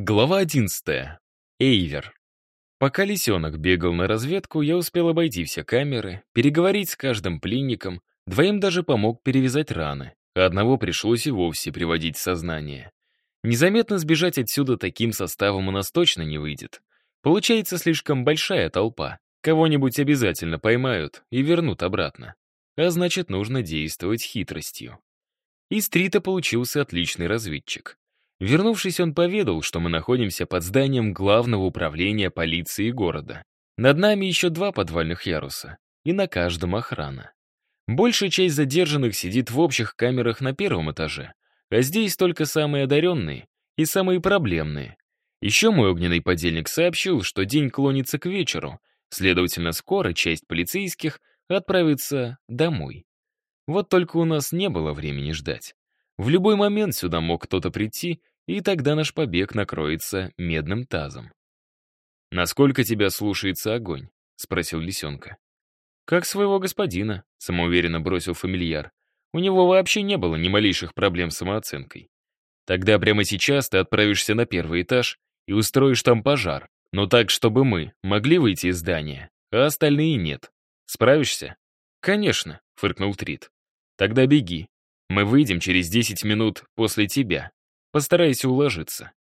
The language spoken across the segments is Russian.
Глава 11. Эйвер. Пока лисенок бегал на разведку, я успел обойти все камеры, переговорить с каждым пленником, двоим даже помог перевязать раны, а одного пришлось и вовсе приводить в сознание. Незаметно сбежать отсюда таким составом у нас точно не выйдет. Получается слишком большая толпа. Кого-нибудь обязательно поймают и вернут обратно. А значит, нужно действовать хитростью. Из Трита получился отличный разведчик. Вернувшись, он поведал, что мы находимся под зданием главного управления полиции города. Над нами еще два подвальных яруса, и на каждом охрана. Большая часть задержанных сидит в общих камерах на первом этаже, а здесь только самые одаренные и самые проблемные. Еще мой огненный подельник сообщил, что день клонится к вечеру, следовательно, скоро часть полицейских отправится домой. Вот только у нас не было времени ждать. В любой момент сюда мог кто-то прийти, и тогда наш побег накроется медным тазом. «Насколько тебя слушается огонь?» — спросил лисенка. «Как своего господина», — самоуверенно бросил фамильяр. «У него вообще не было ни малейших проблем с самооценкой. Тогда прямо сейчас ты отправишься на первый этаж и устроишь там пожар, но так, чтобы мы могли выйти из здания, а остальные нет. Справишься?» «Конечно», — фыркнул Трит. «Тогда беги, мы выйдем через 10 минут после тебя. Постарайся уложиться».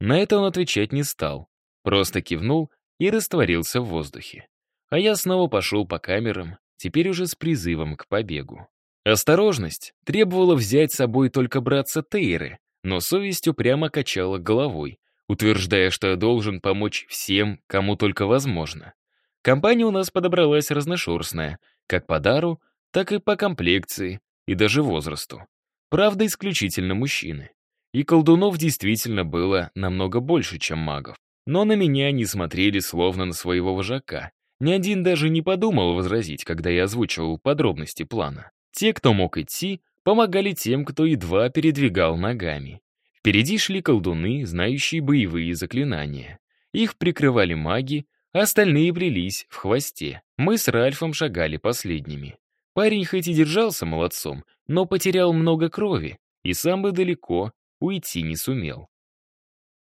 На это он отвечать не стал. Просто кивнул и растворился в воздухе. А я снова пошел по камерам, теперь уже с призывом к побегу. Осторожность требовала взять с собой только братца Тейры, но совесть упрямо качала головой, утверждая, что я должен помочь всем, кому только возможно. Компания у нас подобралась разношерстная, как по дару, так и по комплекции, и даже возрасту. Правда, исключительно мужчины. И колдунов действительно было намного больше, чем магов. Но на меня они смотрели словно на своего вожака. Ни один даже не подумал возразить, когда я озвучивал подробности плана. Те, кто мог идти, помогали тем, кто едва передвигал ногами. Впереди шли колдуны, знающие боевые заклинания. Их прикрывали маги, а остальные плелись в хвосте. Мы с Ральфом шагали последними. Парень хоть и держался молодцом, но потерял много крови и сам бы далеко уйти не сумел.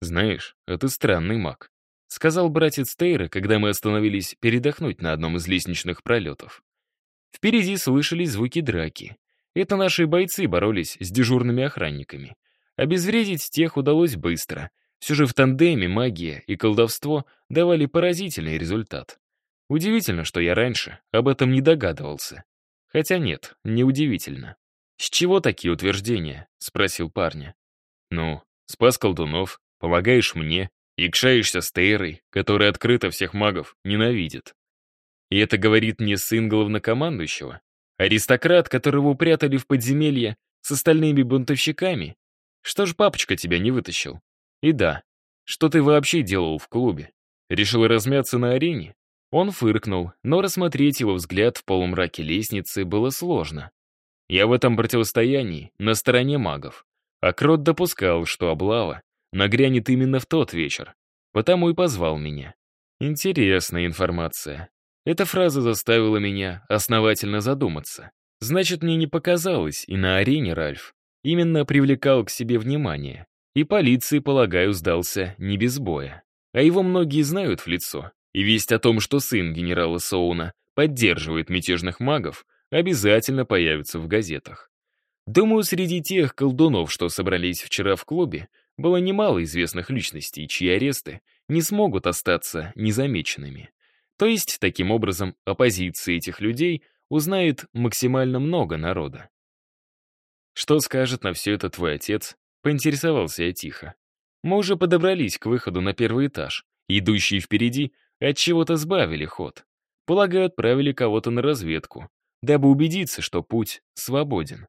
«Знаешь, это странный маг», — сказал братец Тейра, когда мы остановились передохнуть на одном из лестничных пролетов. Впереди слышались звуки драки. Это наши бойцы боролись с дежурными охранниками. Обезвредить тех удалось быстро. Все же в тандеме магия и колдовство давали поразительный результат. Удивительно, что я раньше об этом не догадывался. Хотя нет, неудивительно. «С чего такие утверждения?» — спросил парня. «Ну, спас колдунов, помогаешь мне, икшаешься с Тейрой, которая открыто всех магов ненавидит. И это говорит не сын главнокомандующего, аристократ, которого упрятали в подземелье с остальными бунтовщиками. Что ж папочка тебя не вытащил? И да, что ты вообще делал в клубе? Решил размяться на арене? Он фыркнул, но рассмотреть его взгляд в полумраке лестницы было сложно. Я в этом противостоянии на стороне магов. А Крот допускал, что облава нагрянет именно в тот вечер, потому и позвал меня. Интересная информация. Эта фраза заставила меня основательно задуматься. Значит, мне не показалось, и на арене Ральф именно привлекал к себе внимание. И полиции, полагаю, сдался не без боя. А его многие знают в лицо, и весть о том, что сын генерала Соуна поддерживает мятежных магов, обязательно появится в газетах. Думаю, среди тех колдунов, что собрались вчера в клубе, было немало известных личностей, чьи аресты не смогут остаться незамеченными. То есть, таким образом, о позиции этих людей узнает максимально много народа. «Что скажет на все это твой отец?» — поинтересовался я тихо. Мы уже подобрались к выходу на первый этаж. Идущие впереди от чего-то сбавили ход. Полагаю, отправили кого-то на разведку, дабы убедиться, что путь свободен.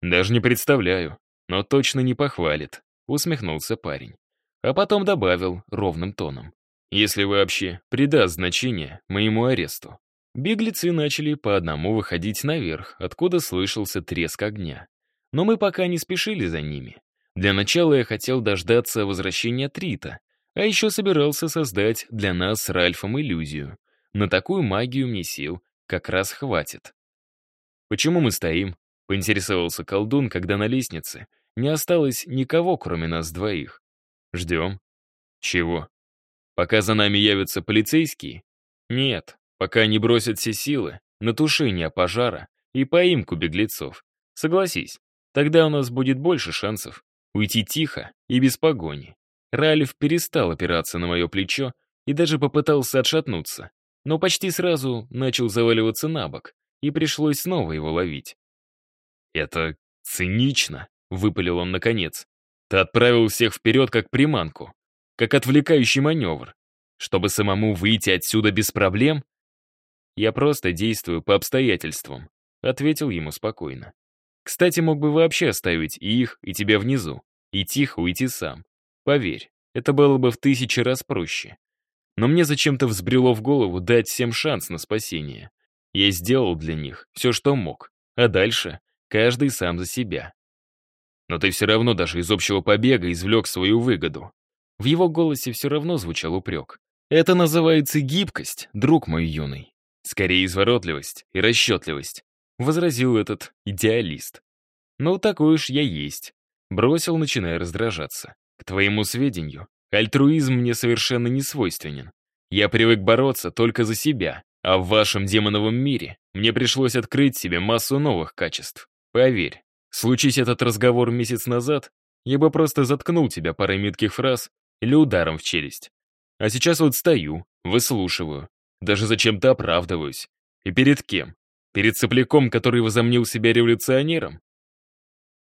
Даже не представляю, но точно не похвалит, усмехнулся парень. А потом добавил ровным тоном. Если вообще придаст значение моему аресту. Беглецы начали по одному выходить наверх, откуда слышался треск огня. Но мы пока не спешили за ними. Для начала я хотел дождаться возвращения Трита, а еще собирался создать для нас с Ральфом иллюзию. На такую магию мне сил как раз хватит. «Почему мы стоим?» — поинтересовался колдун, когда на лестнице не осталось никого, кроме нас двоих. Ждем. Чего? Пока за нами явятся полицейские? Нет, пока они бросят все силы на тушение пожара и поимку беглецов. Согласись, тогда у нас будет больше шансов уйти тихо и без погони. Ральф перестал опираться на мое плечо и даже попытался отшатнуться, но почти сразу начал заваливаться на бок, и пришлось снова его ловить. «Это цинично», — выпалил он наконец. «Ты отправил всех вперед как приманку, как отвлекающий маневр, чтобы самому выйти отсюда без проблем?» «Я просто действую по обстоятельствам», — ответил ему спокойно. «Кстати, мог бы вообще оставить и их, и тебя внизу, и тихо уйти сам. Поверь, это было бы в тысячи раз проще. Но мне зачем-то взбрело в голову дать всем шанс на спасение. Я сделал для них все, что мог, а дальше каждый сам за себя. Но ты все равно даже из общего побега извлек свою выгоду. В его голосе все равно звучал упрек. Это называется гибкость, друг мой юный. Скорее изворотливость и расчетливость, возразил этот идеалист. Ну, такой уж я есть. Бросил, начиная раздражаться. Твоему сведению, альтруизм мне совершенно не свойственен. Я привык бороться только за себя, а в вашем демоновом мире мне пришлось открыть себе массу новых качеств. Поверь, случись этот разговор месяц назад, я бы просто заткнул тебя парой метких фраз или ударом в челюсть. А сейчас вот стою, выслушиваю, даже зачем-то оправдываюсь. И перед кем? Перед сопляком, который возомнил себя революционером?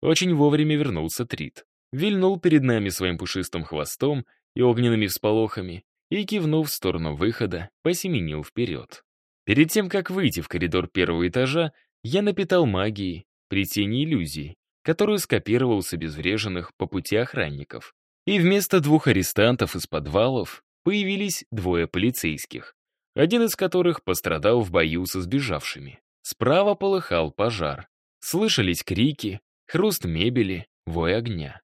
Очень вовремя вернулся Трит. Вильнул перед нами своим пушистым хвостом и огненными всполохами и, кивнув в сторону выхода, посеменил вперед. Перед тем, как выйти в коридор первого этажа, я напитал магией, плетение иллюзий, которую скопировал с обезвреженных по пути охранников. И вместо двух арестантов из подвалов появились двое полицейских, один из которых пострадал в бою со сбежавшими. Справа полыхал пожар. Слышались крики, хруст мебели, вой огня.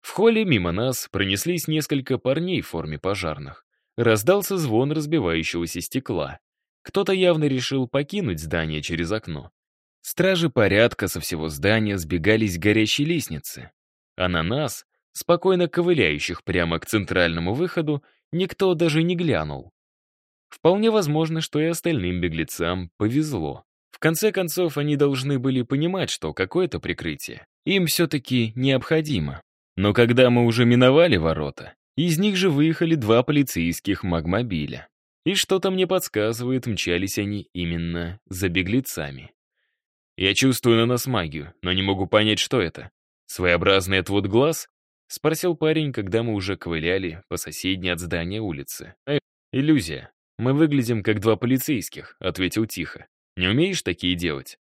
В холле мимо нас пронеслись несколько парней в форме пожарных. Раздался звон разбивающегося стекла. Кто-то явно решил покинуть здание через окно. Стражи порядка со всего здания сбегались к горящей лестнице. А на нас, спокойно ковыляющих прямо к центральному выходу, никто даже не глянул. Вполне возможно, что и остальным беглецам повезло. В конце концов, они должны были понимать, что какое-то прикрытие им все-таки необходимо. Но когда мы уже миновали ворота, из них же выехали два полицейских магмобиля. И что-то мне подсказывает, мчались они именно за беглецами. Я чувствую на нас магию, но не могу понять, что это. Своеобразный отвод глаз? Спросил парень, когда мы уже ковыляли по соседней от здания улицы. «Э, иллюзия. Мы выглядим как два полицейских», — ответил тихо. «Не умеешь такие делать?»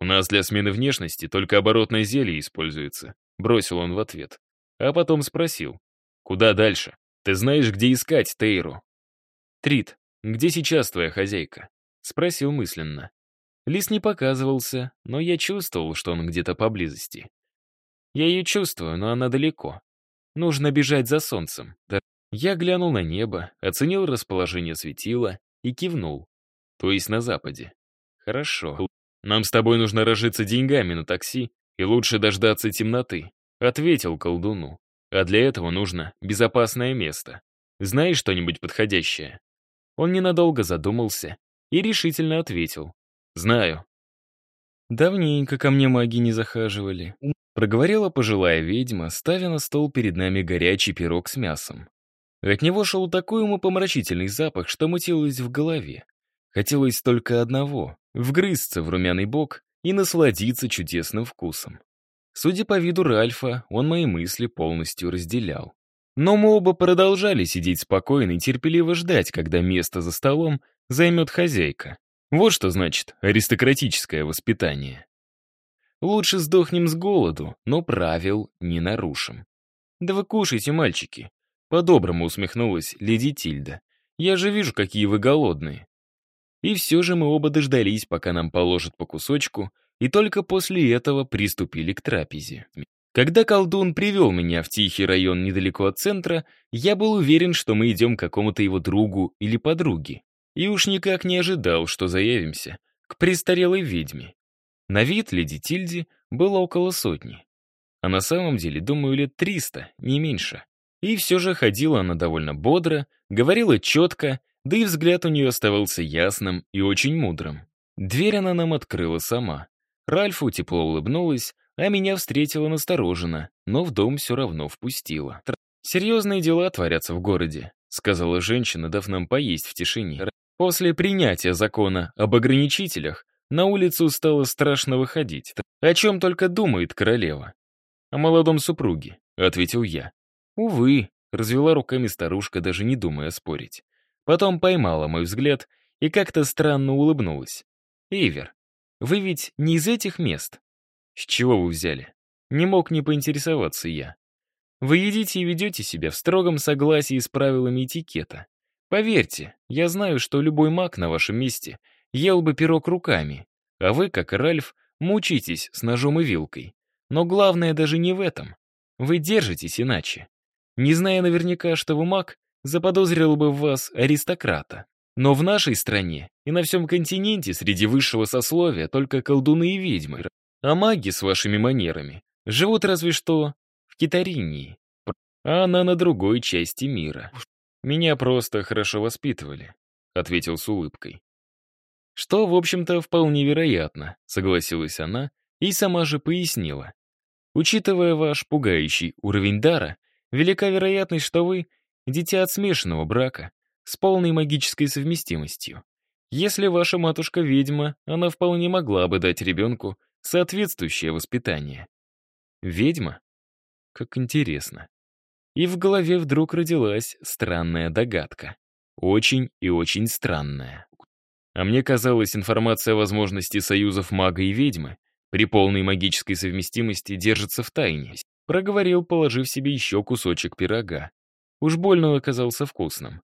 «У нас для смены внешности только оборотное зелье используется», — бросил он в ответ. А потом спросил. «Куда дальше? Ты знаешь, где искать Тейру?» «Трит, где сейчас твоя хозяйка?» — спросил мысленно. Лис не показывался, но я чувствовал, что он где-то поблизости. Я ее чувствую, но она далеко. Нужно бежать за солнцем. Я глянул на небо, оценил расположение светила и кивнул. То есть на западе. Хорошо. Нам с тобой нужно разжиться деньгами на такси, и лучше дождаться темноты, ответил колдуну. А для этого нужно безопасное место. Знаешь что-нибудь подходящее? Он ненадолго задумался и решительно ответил. «Знаю». «Давненько ко мне маги не захаживали», — проговорила пожилая ведьма, ставя на стол перед нами горячий пирог с мясом. От него шел такой умопомрачительный запах, что мутилось в голове. Хотелось только одного — вгрызться в румяный бок и насладиться чудесным вкусом. Судя по виду Ральфа, он мои мысли полностью разделял. Но мы оба продолжали сидеть спокойно и терпеливо ждать, когда место за столом займет хозяйка. Вот что значит аристократическое воспитание. Лучше сдохнем с голоду, но правил не нарушим. «Да вы кушайте, мальчики!» По-доброму усмехнулась леди Тильда. «Я же вижу, какие вы голодные». И все же мы оба дождались, пока нам положат по кусочку, и только после этого приступили к трапезе. Когда колдун привел меня в тихий район недалеко от центра, я был уверен, что мы идем к какому-то его другу или подруге. И уж никак не ожидал, что заявимся к престарелой ведьме. На вид леди Тильди было около сотни. А на самом деле, думаю, лет триста, не меньше. И все же ходила она довольно бодро, говорила четко, да и взгляд у нее оставался ясным и очень мудрым. Дверь она нам открыла сама. Ральфу тепло улыбнулась, а меня встретила настороженно, но в дом все равно впустила. «Серьезные дела творятся в городе», — сказала женщина, дав нам поесть в тишине. После принятия закона об ограничителях на улицу стало страшно выходить. О чем только думает королева. «О молодом супруге», — ответил я. «Увы», — развела руками старушка, даже не думая спорить. Потом поймала мой взгляд и как-то странно улыбнулась. «Эйвер, вы ведь не из этих мест?» «С чего вы взяли?» Не мог не поинтересоваться я. «Вы едите и ведете себя в строгом согласии с правилами этикета. Поверьте, я знаю, что любой маг на вашем месте ел бы пирог руками, а вы, как Ральф, мучитесь с ножом и вилкой. Но главное даже не в этом. Вы держитесь иначе. Не зная наверняка, что вы маг, заподозрил бы в вас аристократа. Но в нашей стране и на всем континенте среди высшего сословия только колдуны и ведьмы. А маги с вашими манерами живут разве что в Китаринии, а она на другой части мира. Меня просто хорошо воспитывали, ответил с улыбкой. Что, в общем-то, вполне вероятно, согласилась она и сама же пояснила. Учитывая ваш пугающий уровень дара, велика вероятность, что вы — дитя от смешанного брака с полной магической совместимостью. Если ваша матушка ведьма, она вполне могла бы дать ребенку соответствующее воспитание. Ведьма? Как интересно. И в голове вдруг родилась странная догадка. Очень и очень странная. А мне казалось, информация о возможности союзов мага и ведьмы при полной магической совместимости держится в тайне. Проговорил, положив себе еще кусочек пирога. Уж больно он оказался вкусным.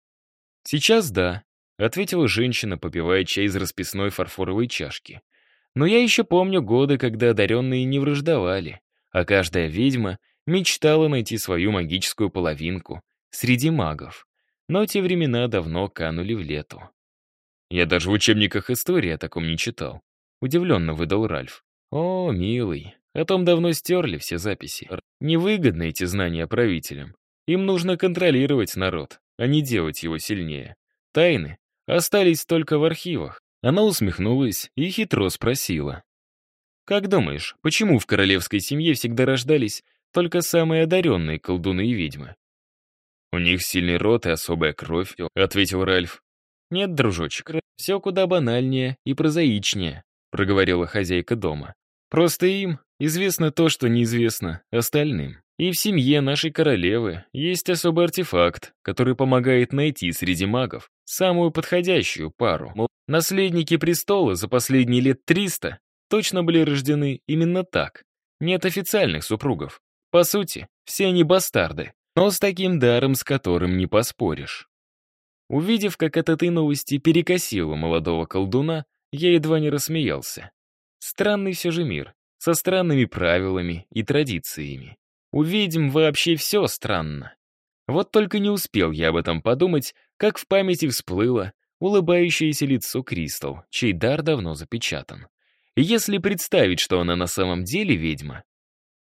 «Сейчас да», — ответила женщина, попивая чай из расписной фарфоровой чашки. «Но я еще помню годы, когда одаренные не враждовали, а каждая ведьма мечтала найти свою магическую половинку среди магов. Но те времена давно канули в лету. Я даже в учебниках истории о таком не читал. Удивленно выдал Ральф. О, милый, о том давно стерли все записи. Невыгодны эти знания правителям. Им нужно контролировать народ, а не делать его сильнее. Тайны остались только в архивах. Она усмехнулась и хитро спросила. «Как думаешь, почему в королевской семье всегда рождались только самые одаренные колдуны и ведьмы?» «У них сильный род и особая кровь», — ответил Ральф. «Нет, дружочек, все куда банальнее и прозаичнее», — проговорила хозяйка дома. «Просто им известно то, что неизвестно остальным. И в семье нашей королевы есть особый артефакт, который помогает найти среди магов самую подходящую пару. Мол, наследники престола за последние лет 300 точно были рождены именно так. Нет официальных супругов. По сути, все они бастарды, но с таким даром, с которым не поспоришь. Увидев, как от этой новости перекосило молодого колдуна, я едва не рассмеялся. Странный все же мир, со странными правилами и традициями. У ведьм вообще все странно. Вот только не успел я об этом подумать, как в памяти всплыло улыбающееся лицо Кристал, чей дар давно запечатан. Если представить, что она на самом деле ведьма,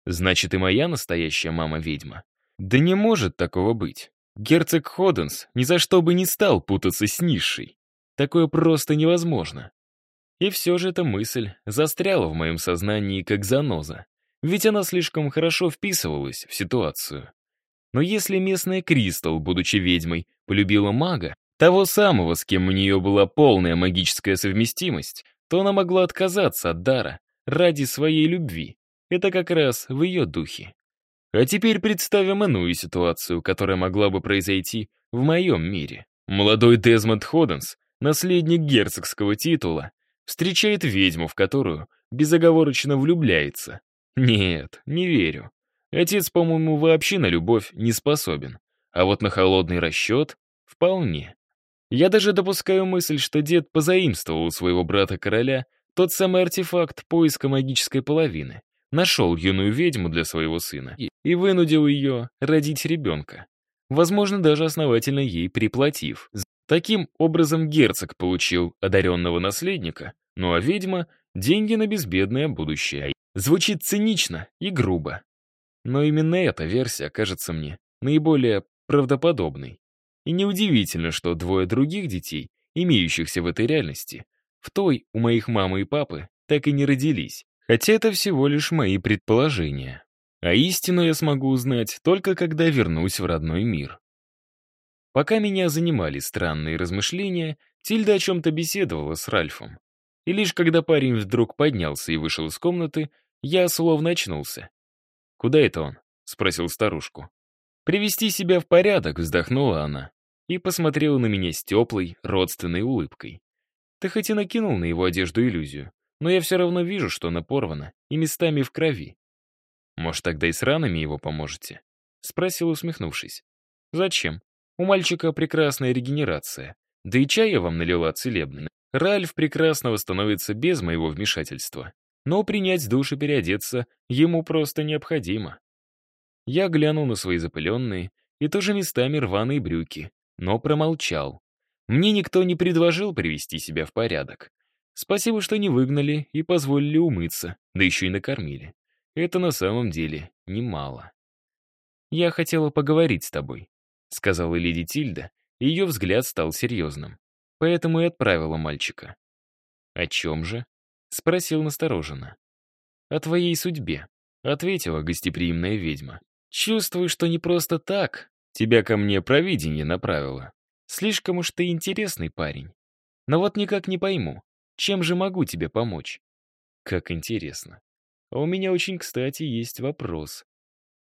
значит и моя настоящая мама ведьма. Да не может такого быть. Герцог Ходенс ни за что бы не стал путаться с низшей. Такое просто невозможно. И все же эта мысль застряла в моем сознании как заноза, ведь она слишком хорошо вписывалась в ситуацию. Но если местная Кристал, будучи ведьмой, полюбила мага, того самого, с кем у нее была полная магическая совместимость, то она могла отказаться от дара ради своей любви. Это как раз в ее духе. А теперь представим иную ситуацию, которая могла бы произойти в моем мире. Молодой Дезмонд Ходенс, наследник герцогского титула, встречает ведьму, в которую безоговорочно влюбляется. Нет, не верю. Отец, по-моему, вообще на любовь не способен. А вот на холодный расчет — вполне. Я даже допускаю мысль, что дед позаимствовал у своего брата-короля тот самый артефакт поиска магической половины нашел юную ведьму для своего сына и вынудил ее родить ребенка. Возможно, даже основательно ей приплатив. Таким образом герцог получил одаренного наследника, ну а ведьма — деньги на безбедное будущее. Звучит цинично и грубо. Но именно эта версия кажется мне наиболее правдоподобной. И неудивительно, что двое других детей, имеющихся в этой реальности, в той у моих мамы и папы, так и не родились. Хотя это всего лишь мои предположения. А истину я смогу узнать только когда вернусь в родной мир. Пока меня занимали странные размышления, Тильда о чем-то беседовала с Ральфом. И лишь когда парень вдруг поднялся и вышел из комнаты, я словно очнулся. «Куда это он?» — спросил старушку. «Привести себя в порядок», — вздохнула она и посмотрела на меня с теплой, родственной улыбкой. «Ты хоть и накинул на его одежду иллюзию, но я все равно вижу, что она порвана и местами в крови. Может, тогда и с ранами его поможете?» — спросил, усмехнувшись. «Зачем? У мальчика прекрасная регенерация. Да и чай я вам налила целебный. Ральф прекрасно восстановится без моего вмешательства. Но принять душ и переодеться ему просто необходимо. Я глянул на свои запыленные и тоже местами рваные брюки, но промолчал. Мне никто не предложил привести себя в порядок. Спасибо, что не выгнали и позволили умыться, да еще и накормили. Это на самом деле немало. «Я хотела поговорить с тобой», — сказала леди Тильда, и ее взгляд стал серьезным. Поэтому и отправила мальчика. «О чем же?» — спросил настороженно. «О твоей судьбе», — ответила гостеприимная ведьма. «Чувствую, что не просто так тебя ко мне провидение направило. Слишком уж ты интересный парень. Но вот никак не пойму, чем же могу тебе помочь?» «Как интересно. А у меня очень, кстати, есть вопрос.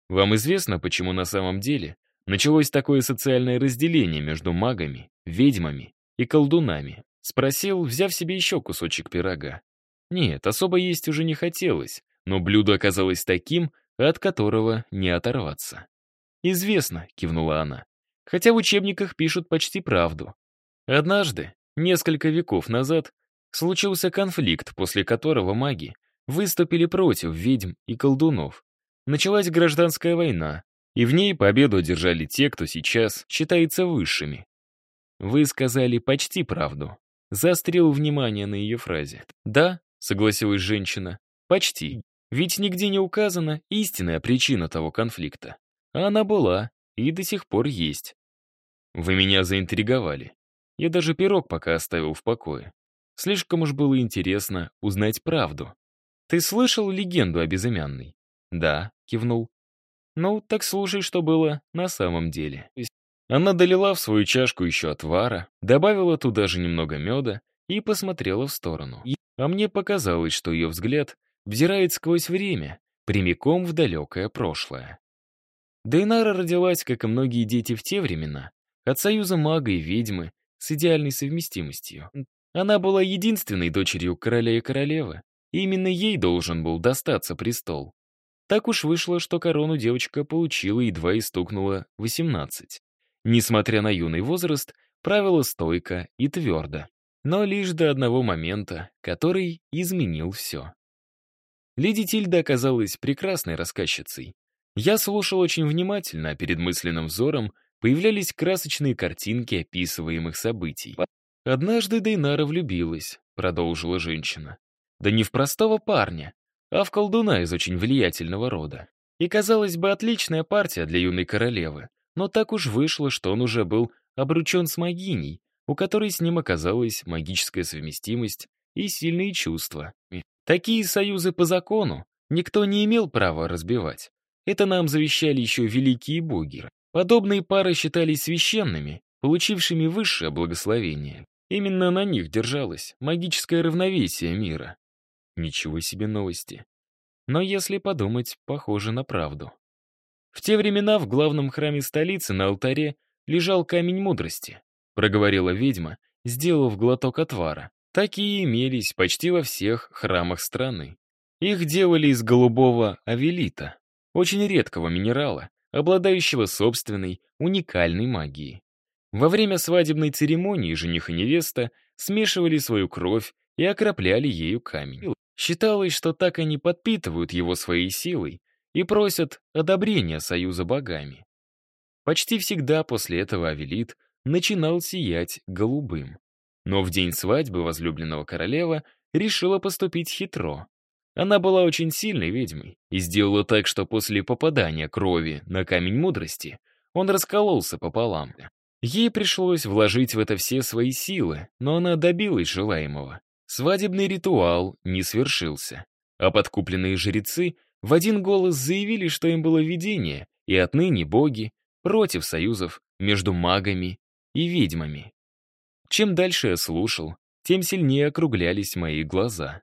Вам известно, почему на самом деле началось такое социальное разделение между магами, ведьмами и колдунами?» Спросил, взяв себе еще кусочек пирога. Нет, особо есть уже не хотелось, но блюдо оказалось таким, от которого не оторваться. «Известно», — кивнула она, хотя в учебниках пишут почти правду. Однажды, несколько веков назад, случился конфликт, после которого маги выступили против ведьм и колдунов. Началась гражданская война, и в ней победу одержали те, кто сейчас считается высшими. Вы сказали почти правду. Заострил внимание на ее фразе. Да, согласилась женщина, почти. Ведь нигде не указана истинная причина того конфликта. А она была и до сих пор есть. Вы меня заинтриговали. Я даже пирог пока оставил в покое. Слишком уж было интересно узнать правду. Ты слышал легенду о безымянной? Да, кивнул. Ну, так слушай, что было на самом деле. Она долила в свою чашку еще отвара, добавила туда же немного меда и посмотрела в сторону. А мне показалось, что ее взгляд взирает сквозь время, прямиком в далекое прошлое. Дейнара родилась, как и многие дети в те времена, от союза мага и ведьмы с идеальной совместимостью. Она была единственной дочерью короля и королевы, и именно ей должен был достаться престол. Так уж вышло, что корону девочка получила едва и стукнула 18. Несмотря на юный возраст, правила стойко и твердо. Но лишь до одного момента, который изменил все. Леди Тильда оказалась прекрасной рассказчицей. Я слушал очень внимательно, а перед мысленным взором появлялись красочные картинки описываемых событий. «Однажды Дейнара влюбилась», — продолжила женщина. «Да не в простого парня, а в колдуна из очень влиятельного рода. И, казалось бы, отличная партия для юной королевы. Но так уж вышло, что он уже был обручен с магиней, у которой с ним оказалась магическая совместимость и сильные чувства. Такие союзы по закону никто не имел права разбивать. Это нам завещали еще великие боги. Подобные пары считались священными, получившими высшее благословение. Именно на них держалось магическое равновесие мира. Ничего себе новости. Но если подумать, похоже на правду. В те времена в главном храме столицы на алтаре лежал камень мудрости, проговорила ведьма, сделав глоток отвара. Такие имелись почти во всех храмах страны. Их делали из голубого авелита, очень редкого минерала, обладающего собственной уникальной магией. Во время свадебной церемонии жених и невеста смешивали свою кровь и окропляли ею камень. Считалось, что так они подпитывают его своей силой и просят одобрения союза богами. Почти всегда после этого Авелит начинал сиять голубым. Но в день свадьбы возлюбленного королева решила поступить хитро. Она была очень сильной ведьмой и сделала так, что после попадания крови на камень мудрости он раскололся пополам. Ей пришлось вложить в это все свои силы, но она добилась желаемого. Свадебный ритуал не свершился, а подкупленные жрецы в один голос заявили, что им было видение, и отныне боги против союзов между магами и ведьмами. Чем дальше я слушал, тем сильнее округлялись мои глаза.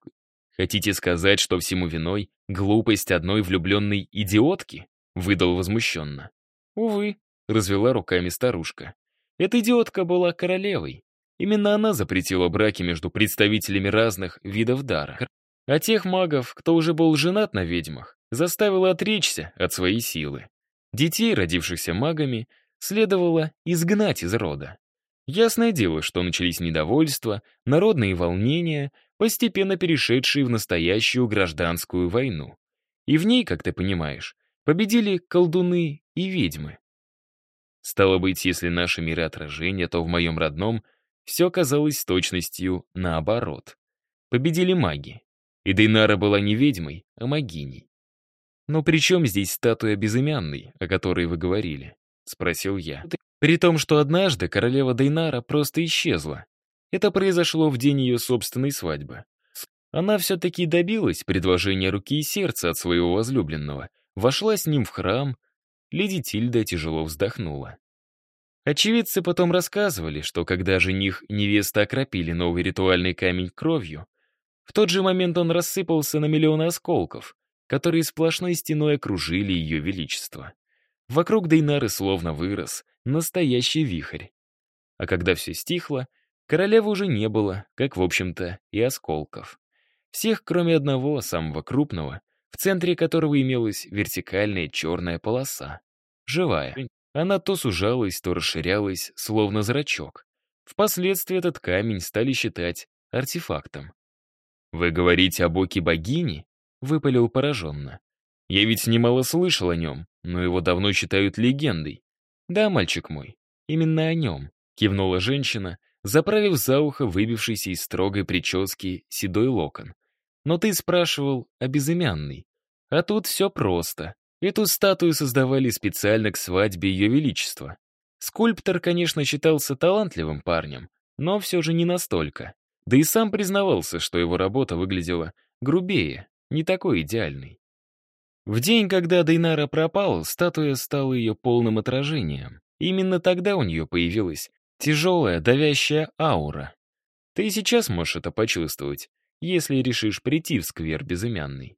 Хотите сказать, что всему виной глупость одной влюбленной идиотки? Выдал возмущенно. Увы, развела руками старушка. Эта идиотка была королевой. Именно она запретила браки между представителями разных видов дара. А тех магов, кто уже был женат на ведьмах, заставила отречься от своей силы. Детей, родившихся магами, следовало изгнать из рода. Ясное дело, что начались недовольства, народные волнения, постепенно перешедшие в настоящую гражданскую войну. И в ней, как ты понимаешь, победили колдуны и ведьмы. Стало быть, если наши миры отражения, то в моем родном все оказалось с точностью наоборот. Победили маги. И Дейнара была не ведьмой, а магиней. «Но при чем здесь статуя безымянной, о которой вы говорили?» — спросил я. При том, что однажды королева Дейнара просто исчезла. Это произошло в день ее собственной свадьбы. Она все-таки добилась предложения руки и сердца от своего возлюбленного, вошла с ним в храм. Леди Тильда тяжело вздохнула. Очевидцы потом рассказывали, что когда жених и невеста окропили новый ритуальный камень кровью, в тот же момент он рассыпался на миллионы осколков, которые сплошной стеной окружили ее величество. Вокруг Дейнары словно вырос настоящий вихрь. А когда все стихло, королевы уже не было, как, в общем-то, и осколков. Всех, кроме одного, самого крупного, в центре которого имелась вертикальная черная полоса. Живая. Она то сужалась, то расширялась, словно зрачок. Впоследствии этот камень стали считать артефактом. «Вы говорите об оке богини?» — выпалил пораженно. «Я ведь немало слышал о нем, но его давно считают легендой. «Да, мальчик мой, именно о нем», — кивнула женщина, заправив за ухо выбившийся из строгой прически седой локон. «Но ты спрашивал о безымянной. А тут все просто. Эту статую создавали специально к свадьбе Ее Величества. Скульптор, конечно, считался талантливым парнем, но все же не настолько. Да и сам признавался, что его работа выглядела грубее, не такой идеальной. В день, когда Дейнара пропал, статуя стала ее полным отражением. Именно тогда у нее появилась тяжелая, давящая аура. Ты сейчас можешь это почувствовать, если решишь прийти в сквер безымянный.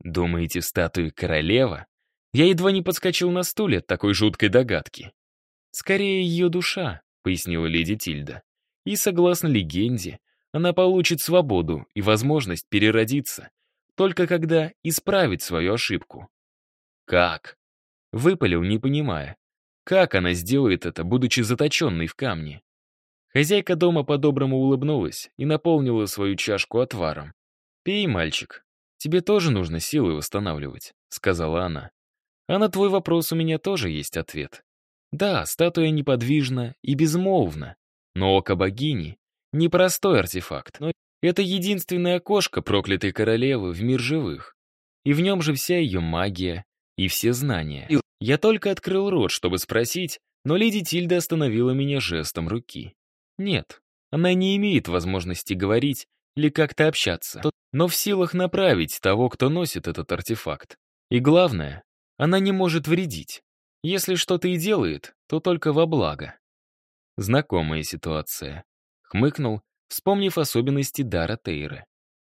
Думаете, статуя королева? Я едва не подскочил на стуле от такой жуткой догадки. Скорее, ее душа, пояснила леди Тильда. И, согласно легенде, она получит свободу и возможность переродиться, только когда исправит свою ошибку. Как? Выпалил, не понимая. Как она сделает это, будучи заточенной в камне? Хозяйка дома по-доброму улыбнулась и наполнила свою чашку отваром. «Пей, мальчик. Тебе тоже нужно силы восстанавливать», — сказала она. «А на твой вопрос у меня тоже есть ответ. Да, статуя неподвижна и безмолвна, но око богини — непростой артефакт, но это единственное окошко проклятой королевы в мир живых. И в нем же вся ее магия и все знания. Я только открыл рот, чтобы спросить, но леди Тильда остановила меня жестом руки. Нет, она не имеет возможности говорить или как-то общаться, но в силах направить того, кто носит этот артефакт. И главное, она не может вредить. Если что-то и делает, то только во благо. Знакомая ситуация. Хмыкнул вспомнив особенности дара Тейры.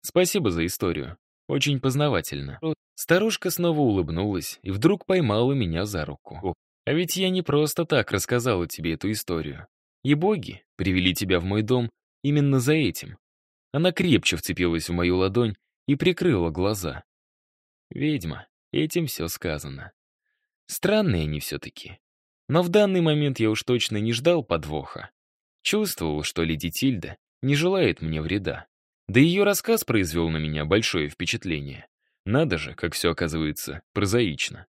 «Спасибо за историю. Очень познавательно». Старушка снова улыбнулась и вдруг поймала меня за руку. «А ведь я не просто так рассказала тебе эту историю. И боги привели тебя в мой дом именно за этим». Она крепче вцепилась в мою ладонь и прикрыла глаза. «Ведьма, этим все сказано. Странные они все-таки. Но в данный момент я уж точно не ждал подвоха. Чувствовал, что леди Тильда не желает мне вреда. Да ее рассказ произвел на меня большое впечатление. Надо же, как все оказывается прозаично.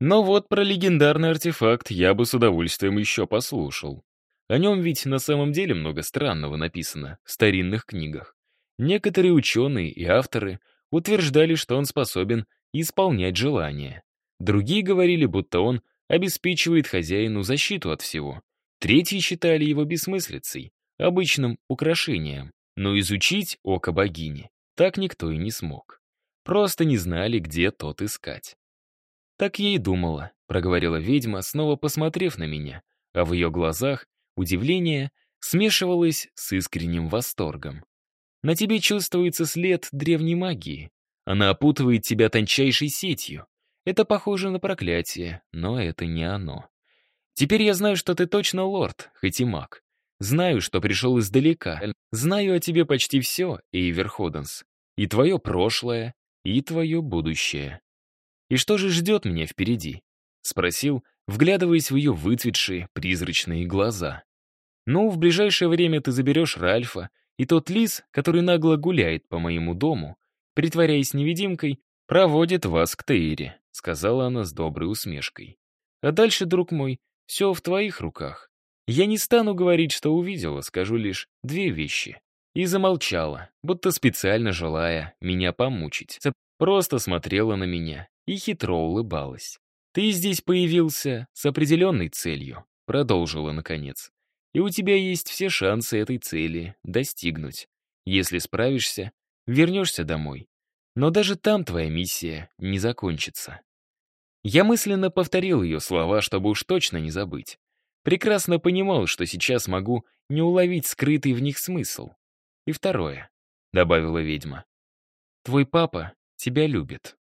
Но вот про легендарный артефакт я бы с удовольствием еще послушал. О нем ведь на самом деле много странного написано в старинных книгах. Некоторые ученые и авторы утверждали, что он способен исполнять желания. Другие говорили, будто он обеспечивает хозяину защиту от всего. Третьи считали его бессмыслицей, обычным украшением. Но изучить око богини так никто и не смог. Просто не знали, где тот искать. «Так я и думала», — проговорила ведьма, снова посмотрев на меня, а в ее глазах удивление смешивалось с искренним восторгом. «На тебе чувствуется след древней магии. Она опутывает тебя тончайшей сетью. Это похоже на проклятие, но это не оно. Теперь я знаю, что ты точно лорд, хоть и маг. Знаю, что пришел издалека. Знаю о тебе почти все, Эйвер Ходенс. И твое прошлое, и твое будущее. И что же ждет меня впереди? Спросил, вглядываясь в ее выцветшие, призрачные глаза. Ну, в ближайшее время ты заберешь Ральфа, и тот лис, который нагло гуляет по моему дому, притворяясь невидимкой, проводит вас к Тейре, сказала она с доброй усмешкой. А дальше, друг мой, все в твоих руках. Я не стану говорить, что увидела, скажу лишь две вещи. И замолчала, будто специально желая меня помучить. Просто смотрела на меня и хитро улыбалась. «Ты здесь появился с определенной целью», — продолжила наконец. «И у тебя есть все шансы этой цели достигнуть. Если справишься, вернешься домой. Но даже там твоя миссия не закончится». Я мысленно повторил ее слова, чтобы уж точно не забыть. Прекрасно понимал, что сейчас могу не уловить скрытый в них смысл. И второе, — добавила ведьма. Твой папа тебя любит.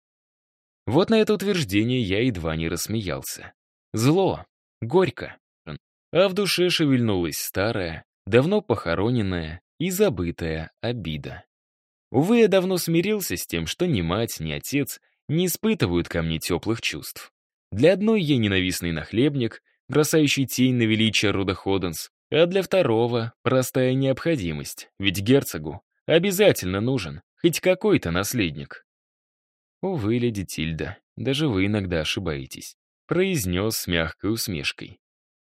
Вот на это утверждение я едва не рассмеялся. Зло, горько. А в душе шевельнулась старая, давно похороненная и забытая обида. Увы, я давно смирился с тем, что ни мать, ни отец не испытывают ко мне теплых чувств. Для одной я ненавистный нахлебник, бросающий тень на величие рода Ходенс, а для второго — простая необходимость, ведь герцогу обязательно нужен хоть какой-то наследник. «Увы, леди Тильда, даже вы иногда ошибаетесь», — произнес с мягкой усмешкой.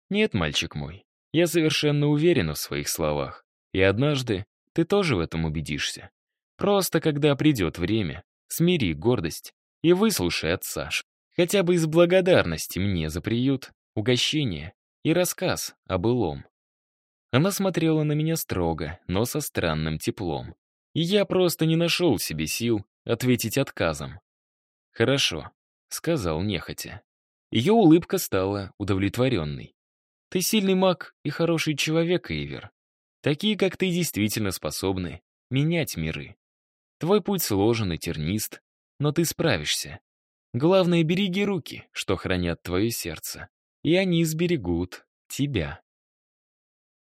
«Нет, мальчик мой, я совершенно уверен в своих словах, и однажды ты тоже в этом убедишься. Просто когда придет время, смири гордость и выслушай отца, хотя бы из благодарности мне за приют, угощение и рассказ о былом. Она смотрела на меня строго, но со странным теплом. И я просто не нашел себе сил ответить отказом. «Хорошо», — сказал нехотя. Ее улыбка стала удовлетворенной. «Ты сильный маг и хороший человек, Эйвер. Такие, как ты, действительно способны менять миры. Твой путь сложен и тернист, но ты справишься. Главное, береги руки, что хранят твое сердце, и они сберегут тебя.